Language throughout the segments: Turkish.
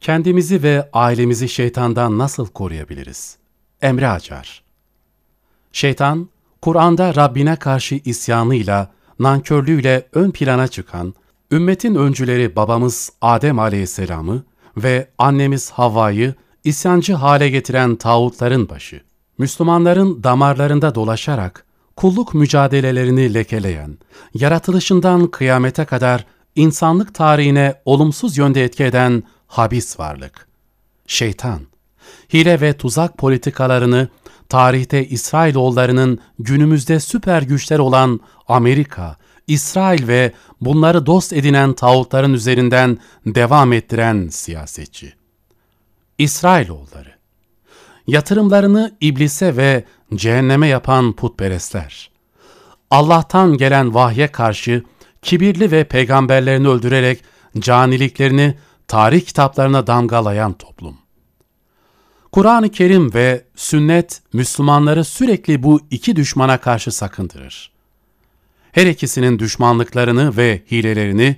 Kendimizi ve ailemizi şeytandan nasıl koruyabiliriz? Emre Acar Şeytan, Kur'an'da Rabbine karşı isyanıyla, nankörlüğüyle ön plana çıkan, ümmetin öncüleri babamız Adem aleyhisselamı ve annemiz Havva'yı isyancı hale getiren tağutların başı, Müslümanların damarlarında dolaşarak kulluk mücadelelerini lekeleyen, yaratılışından kıyamete kadar insanlık tarihine olumsuz yönde etki eden habis varlık. Şeytan, hile ve tuzak politikalarını tarihte İsrailoğullarının günümüzde süper güçler olan Amerika, İsrail ve bunları dost edinen tağutların üzerinden devam ettiren siyasetçi. İsrailoğulları, yatırımlarını iblise ve cehenneme yapan putperestler, Allah'tan gelen vahye karşı kibirli ve peygamberlerini öldürerek caniliklerini tarih kitaplarına damgalayan toplum. Kur'an-ı Kerim ve sünnet Müslümanları sürekli bu iki düşmana karşı sakındırır. Her ikisinin düşmanlıklarını ve hilelerini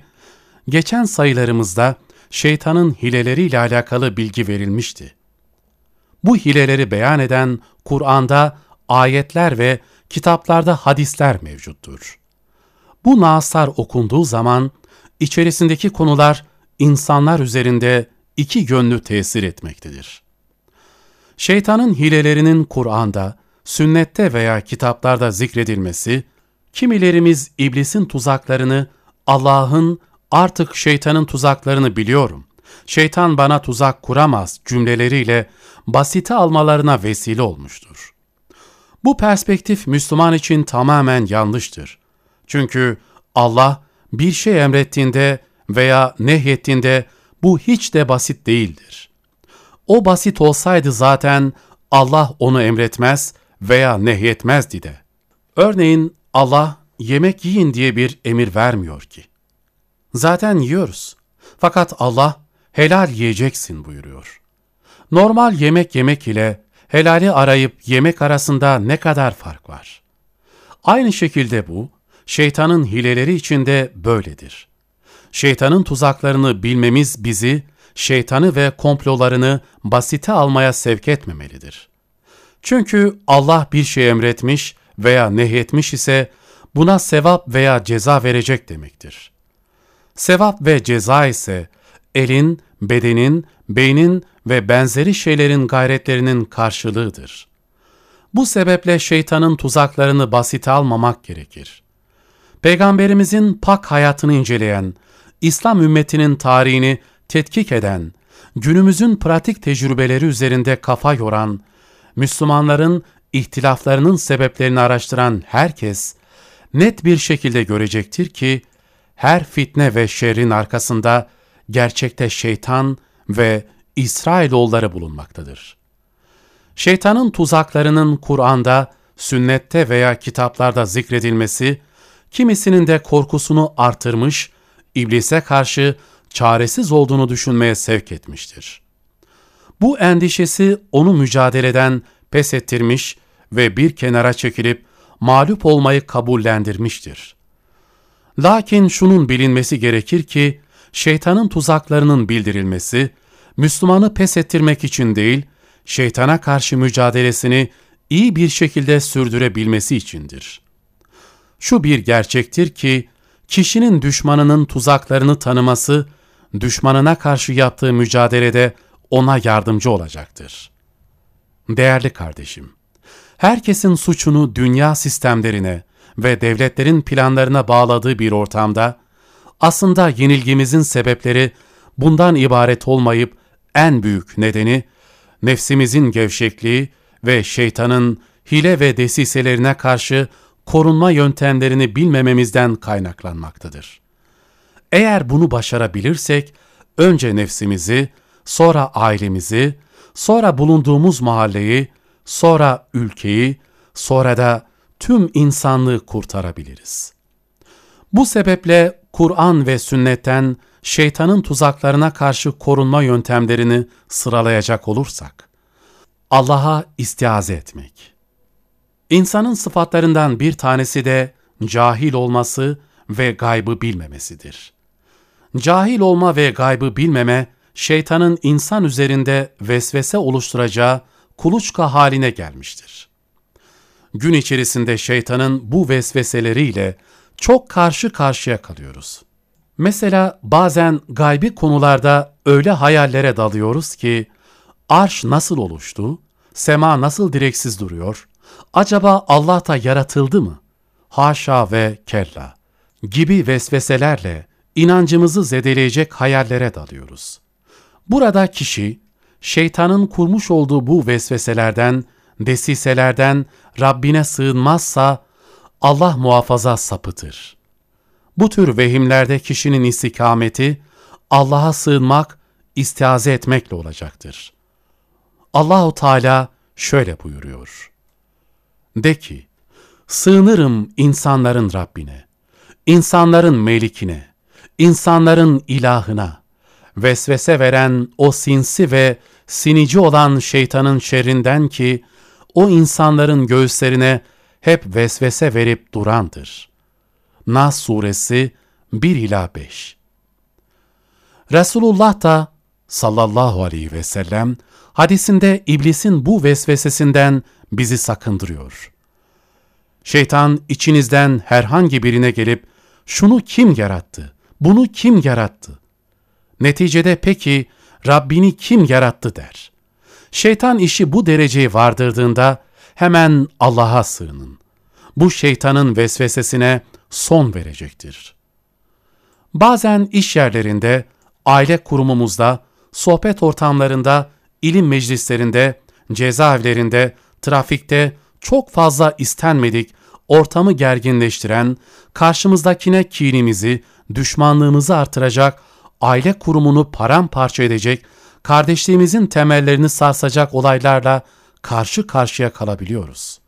geçen sayılarımızda şeytanın hileleriyle alakalı bilgi verilmişti. Bu hileleri beyan eden Kur'an'da ayetler ve kitaplarda hadisler mevcuttur. Bu naaslar okunduğu zaman içerisindeki konular insanlar üzerinde iki yönlü tesir etmektedir. Şeytanın hilelerinin Kur'an'da, sünnette veya kitaplarda zikredilmesi, kimilerimiz iblisin tuzaklarını, Allah'ın artık şeytanın tuzaklarını biliyorum, şeytan bana tuzak kuramaz cümleleriyle basite almalarına vesile olmuştur. Bu perspektif Müslüman için tamamen yanlıştır. Çünkü Allah bir şey emrettiğinde veya nehyettiğinde bu hiç de basit değildir. O basit olsaydı zaten Allah onu emretmez veya nehyetmezdi de. Örneğin Allah yemek yiyin diye bir emir vermiyor ki. Zaten yiyoruz. Fakat Allah helal yiyeceksin buyuruyor. Normal yemek yemek ile helali arayıp yemek arasında ne kadar fark var? Aynı şekilde bu, şeytanın hileleri içinde böyledir. Şeytanın tuzaklarını bilmemiz bizi, şeytanı ve komplolarını basite almaya sevk etmemelidir. Çünkü Allah bir şey emretmiş veya nehyetmiş ise buna sevap veya ceza verecek demektir. Sevap ve ceza ise elin, bedenin, beynin ve benzeri şeylerin gayretlerinin karşılığıdır. Bu sebeple şeytanın tuzaklarını basite almamak gerekir. Peygamberimizin pak hayatını inceleyen, İslam ümmetinin tarihini tetkik eden, günümüzün pratik tecrübeleri üzerinde kafa yoran, Müslümanların ihtilaflarının sebeplerini araştıran herkes, net bir şekilde görecektir ki, her fitne ve şerrin arkasında gerçekte şeytan ve İsrailoğulları bulunmaktadır. Şeytanın tuzaklarının Kur'an'da, sünnette veya kitaplarda zikredilmesi, kimisinin de korkusunu artırmış, iblise karşı çaresiz olduğunu düşünmeye sevk etmiştir. Bu endişesi onu mücadeleden pes ettirmiş ve bir kenara çekilip mağlup olmayı kabullendirmiştir. Lakin şunun bilinmesi gerekir ki, şeytanın tuzaklarının bildirilmesi, Müslümanı pes ettirmek için değil, şeytana karşı mücadelesini iyi bir şekilde sürdürebilmesi içindir. Şu bir gerçektir ki, kişinin düşmanının tuzaklarını tanıması, düşmanına karşı yaptığı mücadelede ona yardımcı olacaktır. Değerli kardeşim, herkesin suçunu dünya sistemlerine ve devletlerin planlarına bağladığı bir ortamda, aslında yenilgimizin sebepleri bundan ibaret olmayıp en büyük nedeni, nefsimizin gevşekliği ve şeytanın hile ve desiselerine karşı korunma yöntemlerini bilmememizden kaynaklanmaktadır. Eğer bunu başarabilirsek, önce nefsimizi, sonra ailemizi, sonra bulunduğumuz mahalleyi, sonra ülkeyi, sonra da tüm insanlığı kurtarabiliriz. Bu sebeple Kur'an ve sünnetten şeytanın tuzaklarına karşı korunma yöntemlerini sıralayacak olursak, Allah'a istiaze etmek. İnsanın sıfatlarından bir tanesi de cahil olması ve gaybı bilmemesidir. Cahil olma ve gaybı bilmeme, şeytanın insan üzerinde vesvese oluşturacağı kuluçka haline gelmiştir. Gün içerisinde şeytanın bu vesveseleriyle çok karşı karşıya kalıyoruz. Mesela bazen gaybi konularda öyle hayallere dalıyoruz ki, arş nasıl oluştu, sema nasıl direksiz duruyor, acaba Allah da yaratıldı mı? Haşa ve kella gibi vesveselerle inancımızı zedeleyecek hayallere dalıyoruz. Burada kişi, şeytanın kurmuş olduğu bu vesveselerden, desiselerden Rabbine sığınmazsa, Allah muhafaza sapıtır. Bu tür vehimlerde kişinin istikameti, Allah'a sığınmak, istiaze etmekle olacaktır. Allahu Teala şöyle buyuruyor. De ki, sığınırım insanların Rabbine, insanların melikine, insanların ilahına, vesvese veren o sinsi ve sinici olan şeytanın şerrinden ki, o insanların göğüslerine hep vesvese verip durandır. Nas suresi 1 ila 5. Resulullah da sallallahu aleyhi ve sellem hadisinde iblisin bu vesvesesinden bizi sakındırıyor. Şeytan içinizden herhangi birine gelip şunu kim yarattı, bunu kim yarattı? Neticede peki Rabbini kim yarattı der. Şeytan işi bu dereceye vardırdığında hemen Allah'a sığının. Bu şeytanın vesvesesine son verecektir. Bazen iş yerlerinde, aile kurumumuzda, sohbet ortamlarında, ilim meclislerinde, cezaevlerinde, trafikte çok fazla istenmedik, ortamı gerginleştiren, karşımızdakine kinimizi, düşmanlığımızı artıracak, aile kurumunu paramparça edecek, kardeşliğimizin temellerini sarsacak olaylarla karşı karşıya kalabiliyoruz.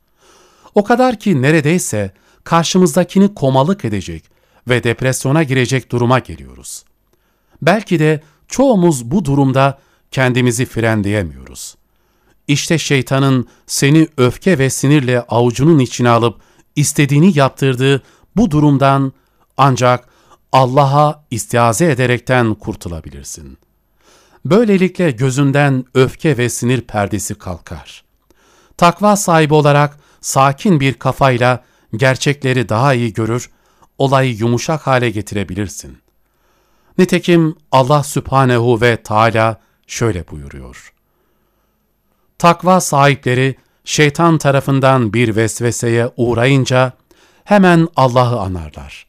O kadar ki neredeyse karşımızdakini komalık edecek ve depresyona girecek duruma geliyoruz. Belki de çoğumuz bu durumda kendimizi frenleyemiyoruz. İşte şeytanın seni öfke ve sinirle avucunun içine alıp istediğini yaptırdığı bu durumdan ancak Allah'a istiaze ederekten kurtulabilirsin. Böylelikle gözünden öfke ve sinir perdesi kalkar. Takva sahibi olarak sakin bir kafayla gerçekleri daha iyi görür, olayı yumuşak hale getirebilirsin. Nitekim Allah Sübhanehu ve Teala şöyle buyuruyor. Takva sahipleri şeytan tarafından bir vesveseye uğrayınca hemen Allah'ı anarlar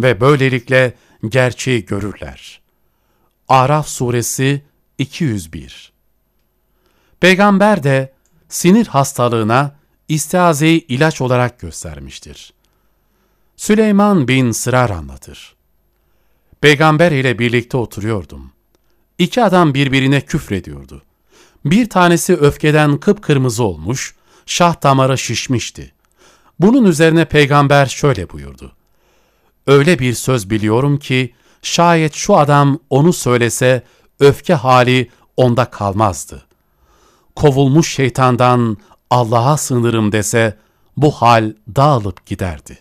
ve böylelikle gerçeği görürler. Araf suresi 201 Peygamber de sinir hastalığına istiazeyi ilaç olarak göstermiştir. Süleyman bin Sırar anlatır. Peygamber ile birlikte oturuyordum. İki adam birbirine küfrediyordu. Bir tanesi öfkeden kıpkırmızı olmuş, şah damarı şişmişti. Bunun üzerine peygamber şöyle buyurdu. Öyle bir söz biliyorum ki, şayet şu adam onu söylese, öfke hali onda kalmazdı. Kovulmuş şeytandan Allah'a sığınırım dese, bu hal dağılıp giderdi.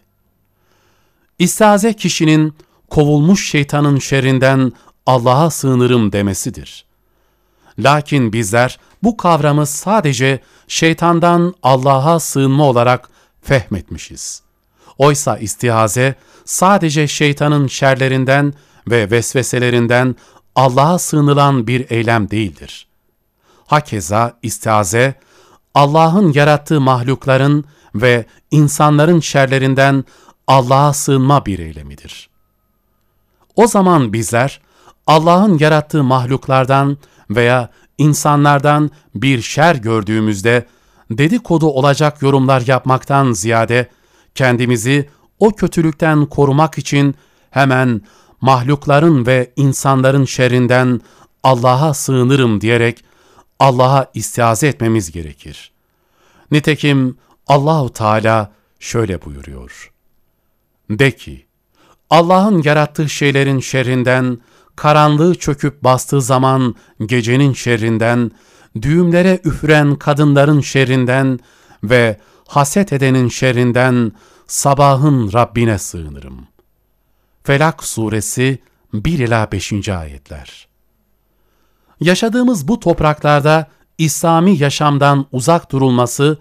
İstaze kişinin kovulmuş şeytanın şerrinden Allah'a sığınırım demesidir. Lakin bizler bu kavramı sadece şeytandan Allah'a sığınma olarak fehmetmişiz. Oysa istihaze sadece şeytanın şerlerinden ve vesveselerinden Allah'a sığınılan bir eylem değildir. Hakeza istihaze, Allah'ın yarattığı mahlukların ve insanların şerlerinden Allah'a sığınma bir eylemidir. O zaman bizler Allah'ın yarattığı mahluklardan veya insanlardan bir şer gördüğümüzde dedikodu olacak yorumlar yapmaktan ziyade kendimizi o kötülükten korumak için hemen mahlukların ve insanların şerrinden Allah'a sığınırım diyerek Allah'a istiaze etmemiz gerekir. Nitekim Allahu Teala şöyle buyuruyor. De ki, Allah'ın yarattığı şeylerin şerrinden, karanlığı çöküp bastığı zaman gecenin şerrinden, düğümlere üfüren kadınların şerrinden ve haset edenin şerrinden sabahın Rabbine sığınırım. Felak suresi 1 ila 5. ayetler. Yaşadığımız bu topraklarda İslami yaşamdan uzak durulması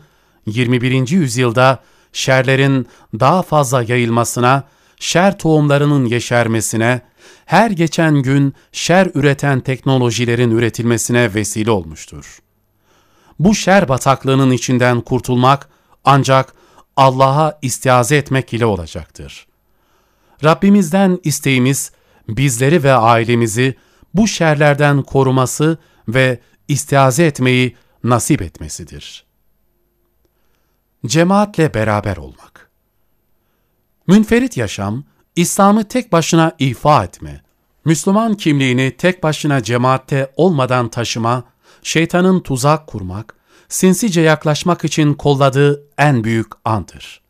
21. yüzyılda şerlerin daha fazla yayılmasına, şer tohumlarının yeşermesine, her geçen gün şer üreten teknolojilerin üretilmesine vesile olmuştur. Bu şer bataklığının içinden kurtulmak ancak Allah'a istiaze etmek ile olacaktır. Rabbimizden isteğimiz bizleri ve ailemizi bu şerlerden koruması ve istiaze etmeyi nasip etmesidir. Cemaatle beraber olmak Münferit yaşam, İslam'ı tek başına ifa etme, Müslüman kimliğini tek başına cemaatte olmadan taşıma, şeytanın tuzak kurmak, sinsice yaklaşmak için kolladığı en büyük andır.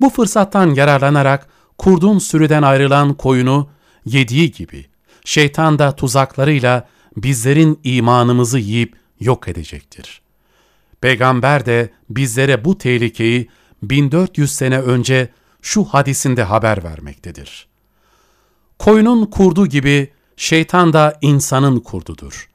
Bu fırsattan yararlanarak kurdun sürüden ayrılan koyunu yediği gibi şeytan da tuzaklarıyla bizlerin imanımızı yiyip yok edecektir. Peygamber de bizlere bu tehlikeyi 1400 sene önce şu hadisinde haber vermektedir. Koyunun kurdu gibi şeytan da insanın kurdudur.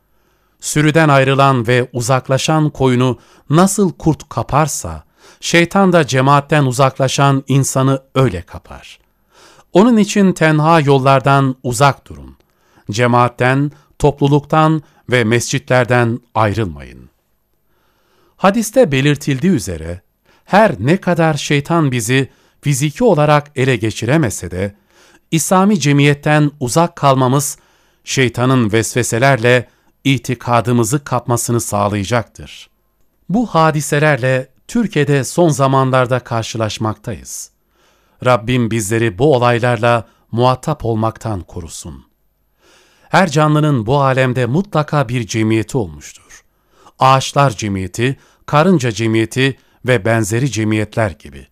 Sürüden ayrılan ve uzaklaşan koyunu nasıl kurt kaparsa, şeytan da cemaatten uzaklaşan insanı öyle kapar. Onun için tenha yollardan uzak durun. Cemaatten, topluluktan ve mescitlerden ayrılmayın. Hadiste belirtildiği üzere, her ne kadar şeytan bizi fiziki olarak ele geçiremese de, İslami cemiyetten uzak kalmamız, şeytanın vesveselerle itikadımızı kapmasını sağlayacaktır. Bu hadiselerle Türkiye'de son zamanlarda karşılaşmaktayız. Rabbim bizleri bu olaylarla muhatap olmaktan korusun. Her canlının bu alemde mutlaka bir cemiyeti olmuştur. Ağaçlar cemiyeti, karınca cemiyeti ve benzeri cemiyetler gibi.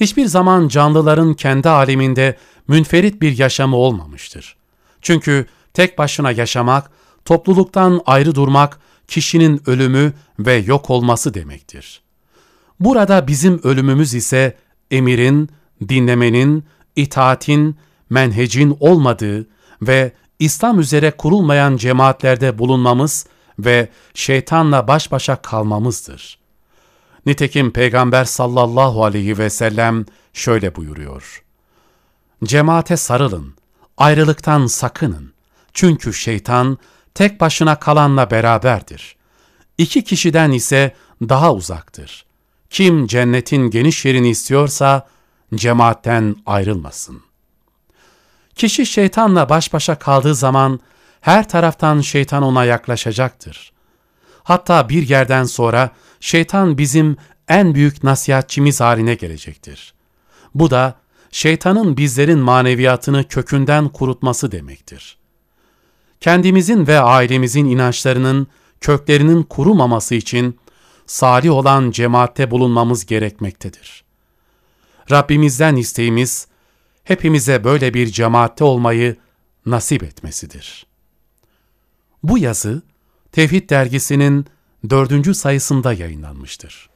Hiçbir zaman canlıların kendi aleminde münferit bir yaşamı olmamıştır. Çünkü tek başına yaşamak, topluluktan ayrı durmak, kişinin ölümü ve yok olması demektir. Burada bizim ölümümüz ise emirin, dinlemenin, itaatin, menhecin olmadığı ve İslam üzere kurulmayan cemaatlerde bulunmamız ve şeytanla baş başa kalmamızdır. Nitekim Peygamber sallallahu aleyhi ve sellem şöyle buyuruyor. Cemaate sarılın, ayrılıktan sakının. Çünkü şeytan tek başına kalanla beraberdir. İki kişiden ise daha uzaktır. Kim cennetin geniş yerini istiyorsa cemaatten ayrılmasın. Kişi şeytanla baş başa kaldığı zaman her taraftan şeytan ona yaklaşacaktır. Hatta bir yerden sonra şeytan bizim en büyük nasihatçimiz haline gelecektir. Bu da şeytanın bizlerin maneviyatını kökünden kurutması demektir. Kendimizin ve ailemizin inançlarının köklerinin kurumaması için salih olan cemaatte bulunmamız gerekmektedir. Rabbimizden isteğimiz, hepimize böyle bir cemaatte olmayı nasip etmesidir. Bu yazı, Tevhid dergisinin dördüncü sayısında yayınlanmıştır.